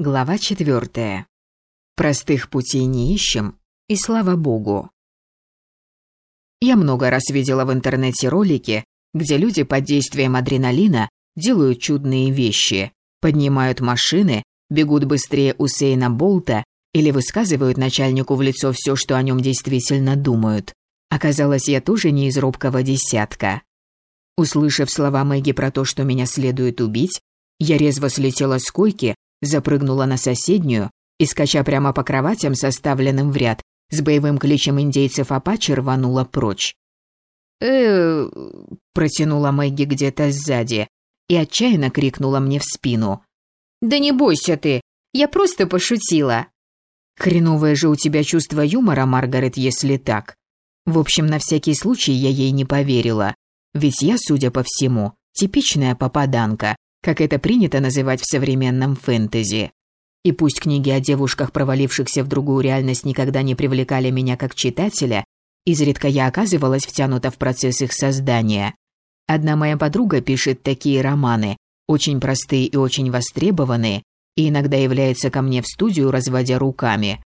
Глава четвертая. Простых путей не ищем, и слава богу. Я много раз видела в интернете ролики, где люди под действием адреналина делают чудные вещи, поднимают машины, бегут быстрее Усейна Болта или высказывают начальнику в лицо все, что о нем действительно думают. Оказалось, я тоже не из робкого десятка. Услышав слова Мэгги про то, что меня следует убить, я резво слетела с койки запрыгнула на соседнюю и, скача прямо по кроватям, составленным в ряд, с боевым кличем индейцев Апачи рванула прочь. э протянула Мэгги где-то сзади и отчаянно крикнула мне в спину. «Да не бойся ты, я просто пошутила». «Хреновое же у тебя чувство юмора, Маргарет, если так». В общем, на всякий случай я ей не поверила. Ведь я, судя по всему, типичная попаданка, как это принято называть в современном фэнтези. И пусть книги о девушках, провалившихся в другую реальность, никогда не привлекали меня как читателя, изредка я оказывалась втянута в процесс их создания. Одна моя подруга пишет такие романы, очень простые и очень востребованные, и иногда является ко мне в студию, разводя руками.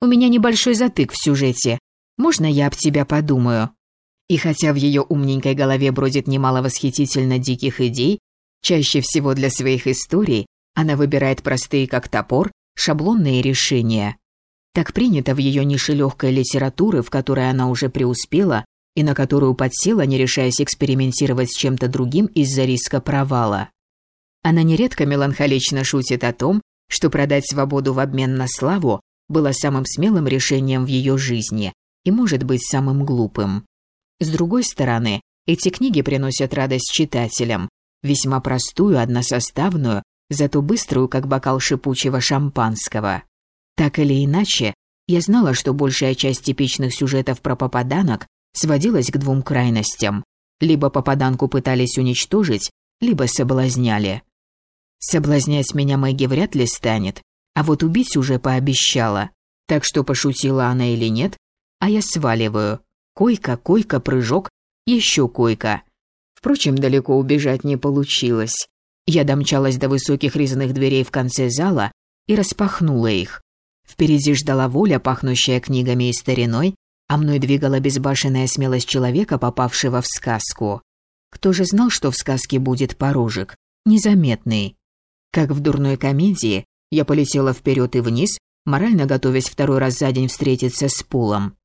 «У меня небольшой затык в сюжете. Можно я об тебя подумаю?» И хотя в ее умненькой голове бродит немало восхитительно диких идей, Чаще всего для своих историй она выбирает простые как топор, шаблонные решения. Так принято в ее нише легкой литературы, в которой она уже преуспела и на которую подсела, не решаясь экспериментировать с чем-то другим из-за риска провала. Она нередко меланхолично шутит о том, что продать свободу в обмен на славу было самым смелым решением в ее жизни и может быть самым глупым. С другой стороны, эти книги приносят радость читателям, весьма простую, односоставную, зато быструю, как бокал шипучего шампанского. Так или иначе, я знала, что большая часть типичных сюжетов про попаданок сводилась к двум крайностям. Либо попаданку пытались уничтожить, либо соблазняли. Соблазнять меня Мэгги вряд ли станет, а вот убить уже пообещала. Так что пошутила она или нет, а я сваливаю. Койка, койка, прыжок, еще койка. Впрочем, далеко убежать не получилось. Я домчалась до высоких резных дверей в конце зала и распахнула их. Впереди ждала воля, пахнущая книгами и стариной, а мной двигала безбашенная смелость человека, попавшего в сказку. Кто же знал, что в сказке будет порожек? Незаметный. Как в дурной комедии, я полетела вперед и вниз, морально готовясь второй раз за день встретиться с Пулом.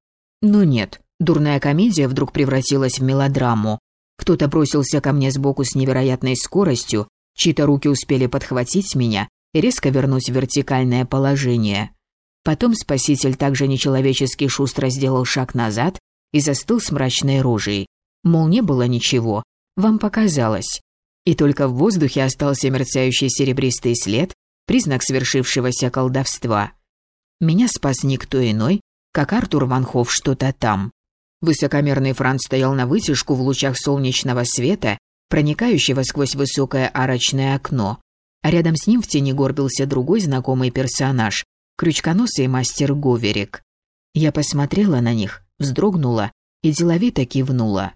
Но нет, дурная комедия вдруг превратилась в мелодраму, кто-то бросился ко мне сбоку с невероятной скоростью, чьи-то руки успели подхватить меня и резко вернуть в вертикальное положение. Потом спаситель также нечеловечески шустро сделал шаг назад и застыл с мрачной рожей. Мол, не было ничего, вам показалось. И только в воздухе остался мерцающий серебристый след, признак свершившегося колдовства. Меня спас никто иной, как Артур Ванхов что-то там. Высокомерный Франц стоял на вытяжку в лучах солнечного света, проникающего сквозь высокое арочное окно, а рядом с ним в тени горбился другой знакомый персонаж, крючконосый мастер Говерик. Я посмотрела на них, вздрогнула и деловито кивнула.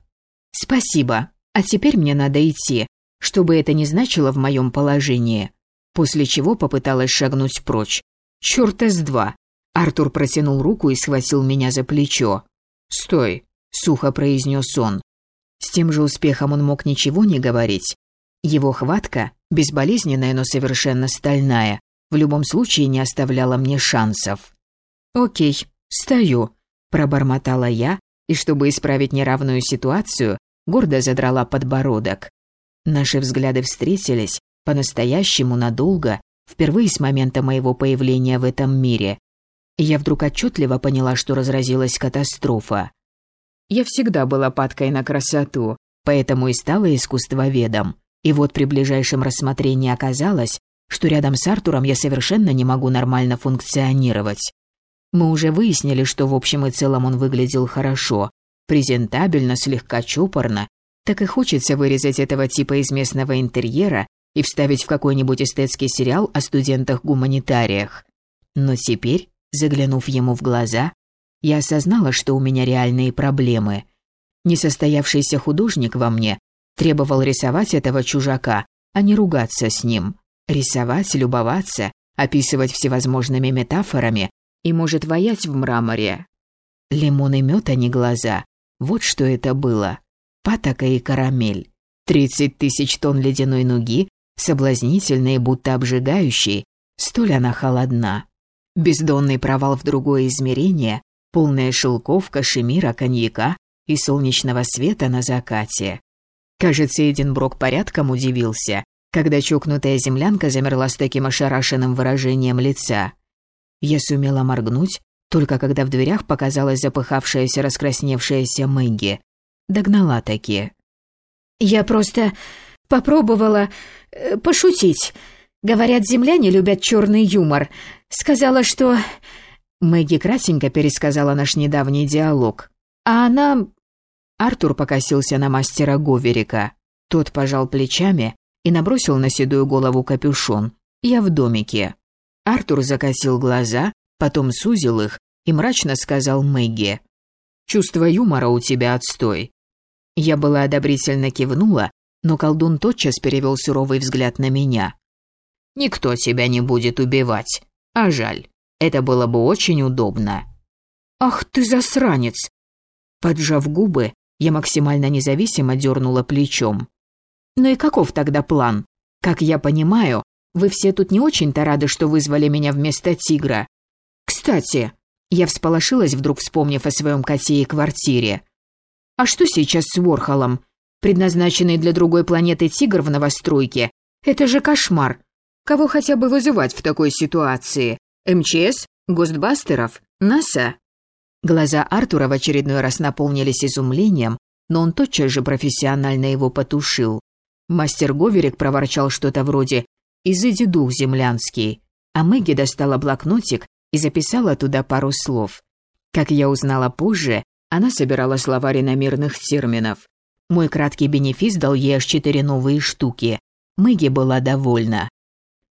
«Спасибо, а теперь мне надо идти, что бы это ни значило в моем положении». После чего попыталась шагнуть прочь. «Чёрт с два!» Артур протянул руку и схватил меня за плечо. «Стой!» – сухо произнес он. С тем же успехом он мог ничего не говорить. Его хватка, безболезненная, но совершенно стальная, в любом случае не оставляла мне шансов. «Окей, стою», – пробормотала я, и чтобы исправить неравную ситуацию, гордо задрала подбородок. Наши взгляды встретились, по-настоящему надолго, впервые с момента моего появления в этом мире я вдруг отчетливо поняла, что разразилась катастрофа. Я всегда была падкой на красоту, поэтому и стала искусствоведом. И вот при ближайшем рассмотрении оказалось, что рядом с Артуром я совершенно не могу нормально функционировать. Мы уже выяснили, что в общем и целом он выглядел хорошо, презентабельно, слегка чопорно, так и хочется вырезать этого типа из местного интерьера и вставить в какой-нибудь эстетский сериал о студентах-гуманитариях. Но теперь Заглянув ему в глаза, я осознала, что у меня реальные проблемы. Несостоявшийся художник во мне требовал рисовать этого чужака, а не ругаться с ним. Рисовать, любоваться, описывать всевозможными метафорами и может воять в мраморе. Лимон и мед, а не глаза. Вот что это было. Патока и карамель. Тридцать тысяч тонн ледяной нуги, соблазнительной, будто обжигающей, столь она холодна. Бездонный провал в другое измерение, полная шелков, кашемира, коньяка и солнечного света на закате. Кажется, Эдинброк порядком удивился, когда чокнутая землянка замерла с таким ошарашенным выражением лица. Я сумела моргнуть, только когда в дверях показалась запыхавшаяся раскрасневшаяся Мэгги. Догнала таки. «Я просто попробовала э, пошутить. Говорят, земляне любят черный юмор. Сказала, что...» Мэгги кратенько пересказала наш недавний диалог. А она Артур покосился на мастера Говерика. Тот пожал плечами и набросил на седую голову капюшон. «Я в домике». Артур закосил глаза, потом сузил их и мрачно сказал Мэгги. «Чувство юмора у тебя отстой». Я была одобрительно кивнула, но колдун тотчас перевел суровый взгляд на меня. «Никто тебя не будет убивать. А жаль. Это было бы очень удобно». «Ах ты засранец!» Поджав губы, я максимально независимо дернула плечом. «Ну и каков тогда план? Как я понимаю, вы все тут не очень-то рады, что вызвали меня вместо тигра. Кстати, я всполошилась, вдруг вспомнив о своем коте и квартире. А что сейчас с Ворхолом? Предназначенный для другой планеты тигр в новостройке? Это же кошмар. Кого хотя бы вызывать в такой ситуации? МЧС? Гостбастеров? НАСА? Глаза Артура в очередной раз наполнились изумлением, но он тотчас же профессионально его потушил. Мастер Говерик проворчал что-то вроде «Изыди дух землянский», а Мэгги достала блокнотик и записала туда пару слов. Как я узнала позже, она собирала словарь иномирных терминов. Мой краткий бенефис дал ей аж четыре новые штуки. Мэгги была довольна.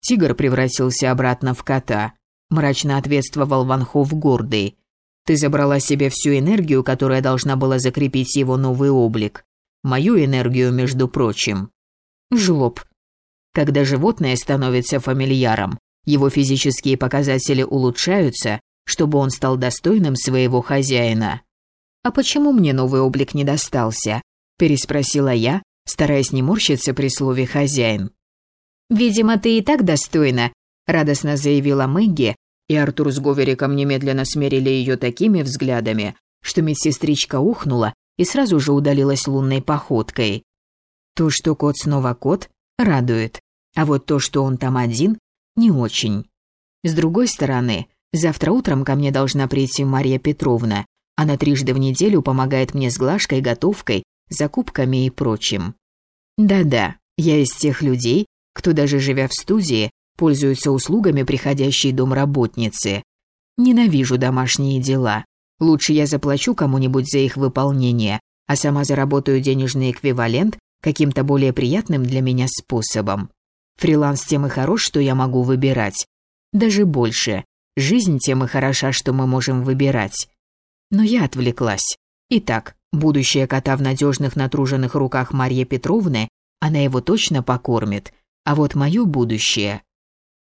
Тигр превратился обратно в кота. Мрачно ответствовал Ванхов гордый. Ты забрала себе всю энергию, которая должна была закрепить его новый облик. Мою энергию, между прочим. Жлоб. Когда животное становится фамильяром, его физические показатели улучшаются, чтобы он стал достойным своего хозяина. «А почему мне новый облик не достался?» – переспросила я, стараясь не морщиться при слове «хозяин». «Видимо, ты и так достойна», – радостно заявила Мэгги, и Артур с Говериком немедленно смерили ее такими взглядами, что медсестричка ухнула и сразу же удалилась лунной походкой. То, что кот снова кот, радует, а вот то, что он там один, не очень. С другой стороны, завтра утром ко мне должна прийти Мария Петровна. Она трижды в неделю помогает мне с глажкой, готовкой, закупками и прочим. Да-да, я из тех людей, кто даже живя в студии, пользуются услугами приходящей домработницы. Ненавижу домашние дела. Лучше я заплачу кому-нибудь за их выполнение, а сама заработаю денежный эквивалент каким-то более приятным для меня способом. Фриланс тем и хорош, что я могу выбирать. Даже больше. Жизнь тем и хороша, что мы можем выбирать. Но я отвлеклась. Итак, будущее кота в надежных натруженных руках Марьи Петровны, она его точно покормит. А вот мое будущее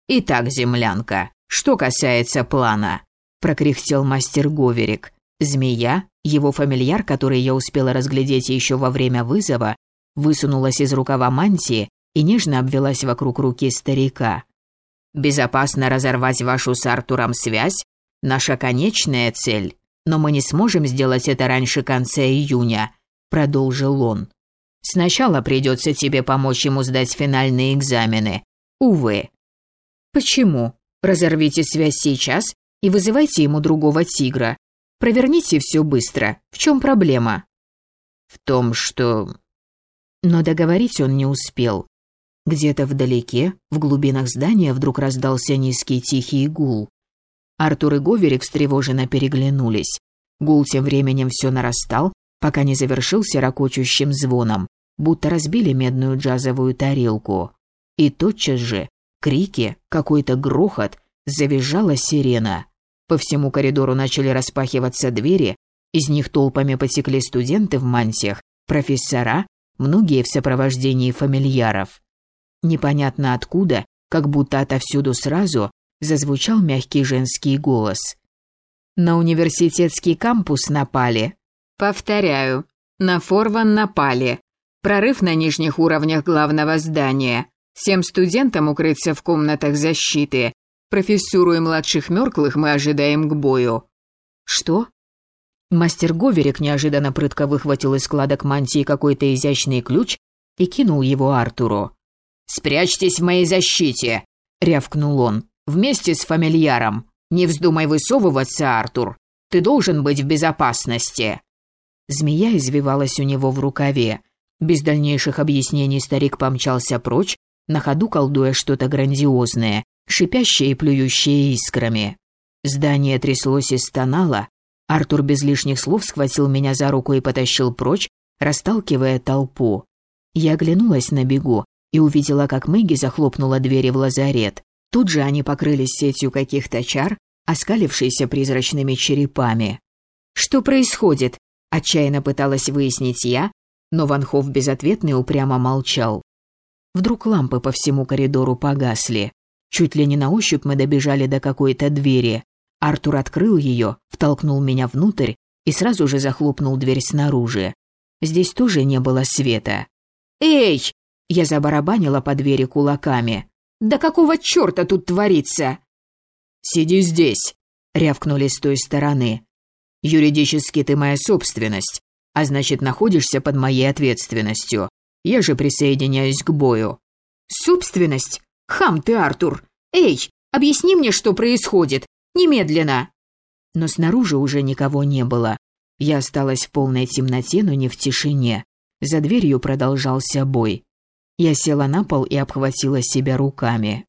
«Итак, землянка, что касается плана», – прокряхтел мастер Говерик. Змея, его фамильяр, который я успела разглядеть еще во время вызова, высунулась из рукава мантии и нежно обвелась вокруг руки старика. «Безопасно разорвать вашу с Артуром связь – наша конечная цель, но мы не сможем сделать это раньше конца июня», – продолжил он. «Сначала придется тебе помочь ему сдать финальные экзамены. Увы, Почему? Разорвите связь сейчас и вызывайте ему другого тигра. Проверните все быстро. В чем проблема? В том, что... Но договорить он не успел. Где-то вдалеке, в глубинах здания, вдруг раздался низкий тихий гул. Артур и Говерик встревоженно переглянулись. Гул тем временем все нарастал, пока не завершился ракочущим звоном, будто разбили медную джазовую тарелку. И тотчас же Крики, какой-то грохот, завизжала сирена. По всему коридору начали распахиваться двери, из них толпами потекли студенты в мантиях, профессора, многие в сопровождении фамильяров. Непонятно откуда, как будто отовсюду сразу зазвучал мягкий женский голос. «На университетский кампус напали». «Повторяю, на Форван напали. Прорыв на нижних уровнях главного здания. Всем студентам укрыться в комнатах защиты. Профессуру и младших мёрклых мы ожидаем к бою». «Что?» Мастер Говерик неожиданно прытко выхватил из складок мантии какой-то изящный ключ и кинул его Артуру. «Спрячьтесь в моей защите!» — рявкнул он. «Вместе с фамильяром. Не вздумай высовываться, Артур. Ты должен быть в безопасности». Змея извивалась у него в рукаве. Без дальнейших объяснений старик помчался прочь, на ходу колдуя что-то грандиозное, шипящее и плюющее искрами. Здание тряслось и стонало, Артур без лишних слов схватил меня за руку и потащил прочь, расталкивая толпу. Я оглянулась на бегу и увидела, как Мэгги захлопнула двери в лазарет. Тут же они покрылись сетью каких-то чар, оскалившейся призрачными черепами. «Что происходит?» – отчаянно пыталась выяснить я, но Ван Хофф безответно и упрямо молчал. Вдруг лампы по всему коридору погасли. Чуть ли не на ощупь мы добежали до какой-то двери. Артур открыл ее, втолкнул меня внутрь и сразу же захлопнул дверь снаружи. Здесь тоже не было света. «Эй!» – я забарабанила по двери кулаками. «Да какого черта тут творится?» «Сиди здесь!» – рявкнули с той стороны. «Юридически ты моя собственность, а значит, находишься под моей ответственностью. Я же присоединяюсь к бою». «Собственность? Хам ты, Артур! Эй, объясни мне, что происходит. Немедленно!» Но снаружи уже никого не было. Я осталась в полной темноте, но не в тишине. За дверью продолжался бой. Я села на пол и обхватила себя руками.